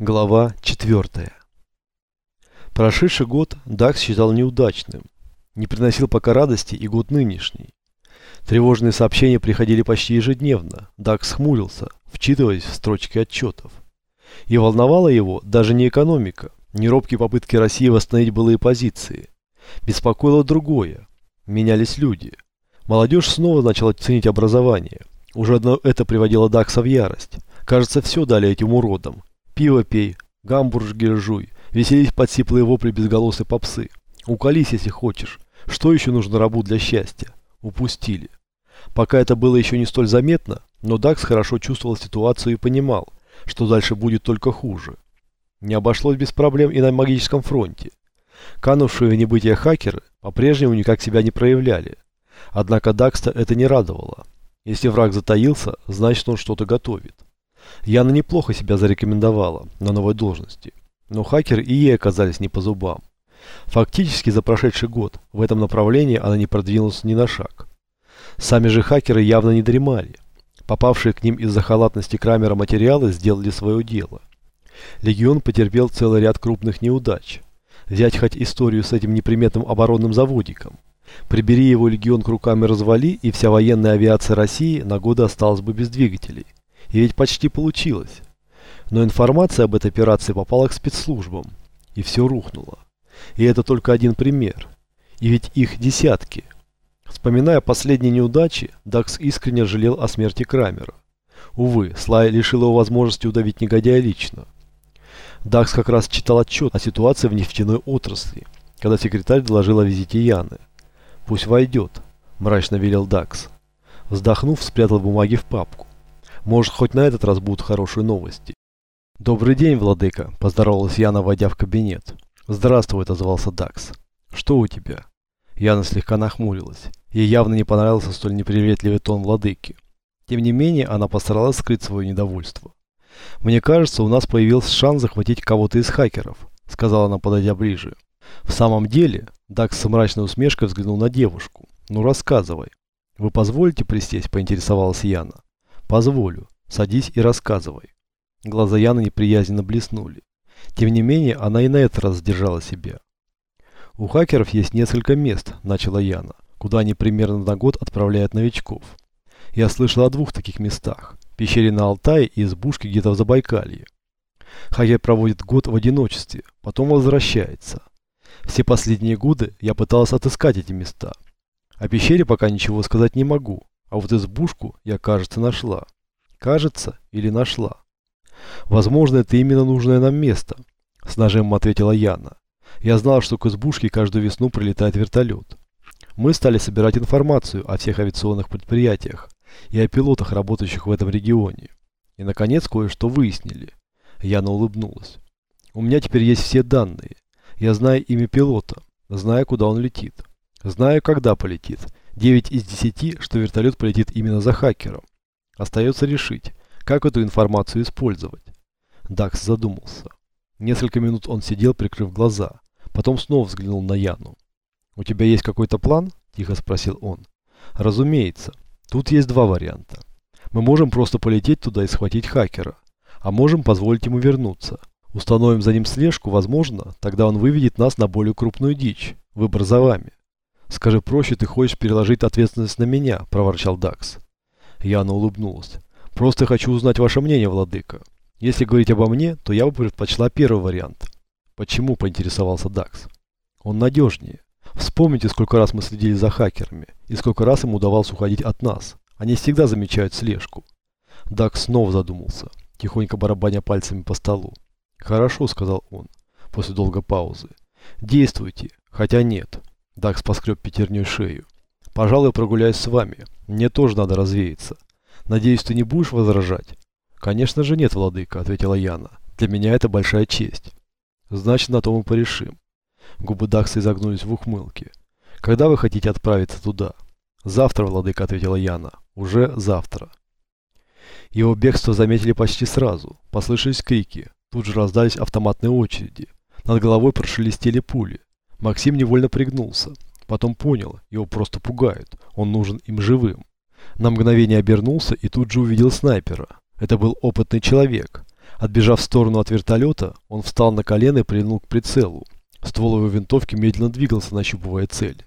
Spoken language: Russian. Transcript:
Глава 4. Прошедший год Дакс считал неудачным. Не приносил пока радости и год нынешний. Тревожные сообщения приходили почти ежедневно. Дакс хмурился, вчитываясь в строчки отчетов. И волновала его даже не экономика, не робкие попытки России восстановить былые позиции. Беспокоило другое. Менялись люди. Молодежь снова начала ценить образование. Уже одно это приводило Дакса в ярость. Кажется, все дали этим уродам. Пиво пей, гамбургер жуй, веселись под сиплые вопли безголосой попсы. Уколись, если хочешь. Что еще нужно рабу для счастья? Упустили. Пока это было еще не столь заметно, но Дакс хорошо чувствовал ситуацию и понимал, что дальше будет только хуже. Не обошлось без проблем и на магическом фронте. Канувшие в небытие хакеры по-прежнему никак себя не проявляли. Однако Дакста это не радовало. Если враг затаился, значит он что-то готовит. Яна неплохо себя зарекомендовала на новой должности, но хакеры и ей оказались не по зубам. Фактически за прошедший год в этом направлении она не продвинулась ни на шаг. Сами же хакеры явно не дремали. Попавшие к ним из-за халатности Крамера материалы сделали свое дело. Легион потерпел целый ряд крупных неудач. Взять хоть историю с этим неприметным оборонным заводиком. Прибери его легион к рукам и развали, и вся военная авиация России на годы осталась бы без двигателей. И ведь почти получилось. Но информация об этой операции попала к спецслужбам. И все рухнуло. И это только один пример. И ведь их десятки. Вспоминая последние неудачи, Дакс искренне жалел о смерти Крамера. Увы, Слай лишил его возможности удавить негодяя лично. Дакс как раз читал отчет о ситуации в нефтяной отрасли, когда секретарь доложил о визите Яны. «Пусть войдет», – мрачно велел Дакс. Вздохнув, спрятал бумаги в папку. Может, хоть на этот раз будут хорошие новости. «Добрый день, владыка», – поздоровалась Яна, войдя в кабинет. «Здравствуй», – отозвался Дакс. «Что у тебя?» Яна слегка нахмурилась. Ей явно не понравился столь неприветливый тон владыки. Тем не менее, она постаралась скрыть свое недовольство. «Мне кажется, у нас появился шанс захватить кого-то из хакеров», – сказала она, подойдя ближе. «В самом деле», – Дакс с мрачной усмешкой взглянул на девушку. «Ну, рассказывай». «Вы позволите присесть?» – поинтересовалась Яна. «Позволю. Садись и рассказывай». Глаза Яны неприязненно блеснули. Тем не менее, она и на этот раз сдержала себя. «У хакеров есть несколько мест», – начала Яна, «куда они примерно на год отправляют новичков. Я слышал о двух таких местах – пещере на Алтае и избушке где-то в Забайкалье. Хакер проводит год в одиночестве, потом возвращается. Все последние годы я пытался отыскать эти места. О пещере пока ничего сказать не могу, а вот избушку я, кажется, нашла. Кажется или нашла. Возможно, это именно нужное нам место, с нажимом ответила Яна. Я знала, что к избушке каждую весну прилетает вертолет. Мы стали собирать информацию о всех авиационных предприятиях и о пилотах, работающих в этом регионе. И, наконец, кое-что выяснили. Яна улыбнулась. У меня теперь есть все данные. Я знаю имя пилота, знаю, куда он летит, знаю, когда полетит, 9 из 10, что вертолет полетит именно за хакером. Остается решить, как эту информацию использовать. Дакс задумался. Несколько минут он сидел, прикрыв глаза. Потом снова взглянул на Яну. «У тебя есть какой-то план?» – тихо спросил он. «Разумеется. Тут есть два варианта. Мы можем просто полететь туда и схватить хакера. А можем позволить ему вернуться. Установим за ним слежку, возможно, тогда он выведет нас на более крупную дичь. Выбор за вами». «Скажи проще, ты хочешь переложить ответственность на меня», – проворчал Дакс. Яна улыбнулась. «Просто хочу узнать ваше мнение, владыка. Если говорить обо мне, то я бы предпочла первый вариант». «Почему?» – поинтересовался Дакс. «Он надежнее. Вспомните, сколько раз мы следили за хакерами, и сколько раз им удавалось уходить от нас. Они всегда замечают слежку». Дакс снова задумался, тихонько барабаня пальцами по столу. «Хорошо», – сказал он, после долгой паузы. «Действуйте, хотя нет». Дакс поскреб пятерней шею. «Пожалуй, прогуляюсь с вами. Мне тоже надо развеяться. Надеюсь, ты не будешь возражать?» «Конечно же нет, владыка», — ответила Яна. «Для меня это большая честь». «Значит, на то мы порешим». Губы Дакса изогнулись в ухмылке. «Когда вы хотите отправиться туда?» «Завтра, владыка», — ответила Яна. «Уже завтра». Его бегство заметили почти сразу. Послышались крики. Тут же раздались автоматные очереди. Над головой прошелестели пули. Максим невольно пригнулся. Потом понял, его просто пугают. Он нужен им живым. На мгновение обернулся и тут же увидел снайпера. Это был опытный человек. Отбежав в сторону от вертолета, он встал на колено и прильнул к прицелу. Ствол его винтовки медленно двигался, нащупывая цель.